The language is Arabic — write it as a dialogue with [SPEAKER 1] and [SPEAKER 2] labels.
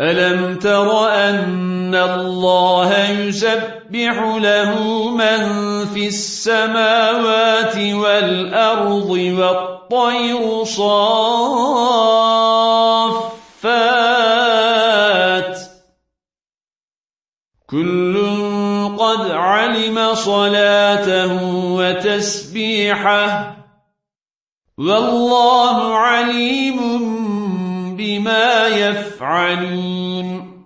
[SPEAKER 1] ألم تر أن الله يسبح له من في السماوات والأرض والطير صافات؟ كل قد علم صلاته وتسبيحه والله بما يفعلون